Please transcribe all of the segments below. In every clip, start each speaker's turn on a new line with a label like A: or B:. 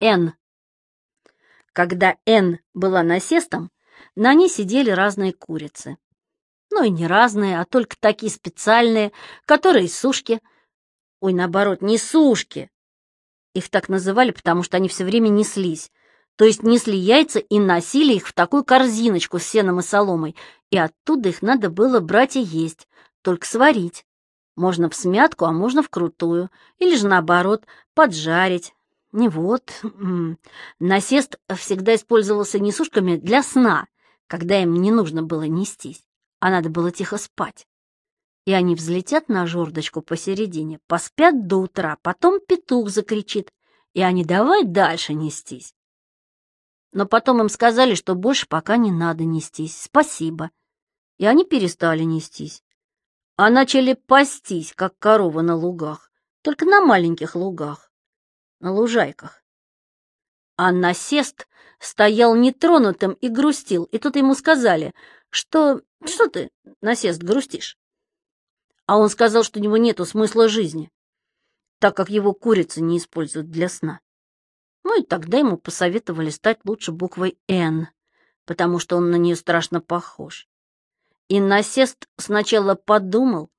A: Н. Когда Н была насестом, на ней сидели разные курицы. Ну и не разные, а только такие специальные, которые сушки. Ой, наоборот, не сушки. Их так называли, потому что они все время неслись. То есть несли яйца и носили их в такую корзиночку с сеном и соломой, и оттуда их надо было брать и есть, только сварить. Можно в смятку, а можно в крутую, или же наоборот, поджарить. Не вот. Насест всегда использовался несушками для сна, когда им не нужно было нестись, а надо было тихо спать. И они взлетят на жердочку посередине, поспят до утра, потом петух закричит, и они давай дальше нестись. Но потом им сказали, что больше пока не надо нестись, спасибо. И они перестали нестись, а начали пастись, как корова на лугах, только на маленьких лугах, на лужайках. А насест стоял нетронутым и грустил, и тут ему сказали, что «Что ты, насест, грустишь?» А он сказал, что у него нету смысла жизни, так как его курицы не используют для сна. Ну и тогда ему посоветовали стать лучше буквой «Н», потому что он на нее страшно похож. И насест сначала подумал,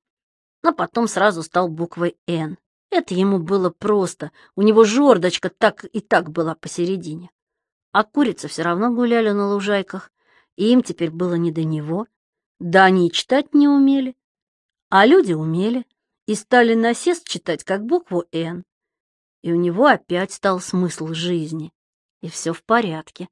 A: но потом сразу стал буквой «Н». Это ему было просто, у него жердочка так и так была посередине. А курицы все равно гуляли на лужайках, и им теперь было не до него. Да они и читать не умели, а люди умели и стали насест читать как букву «Н». И у него опять стал смысл жизни, и все в порядке.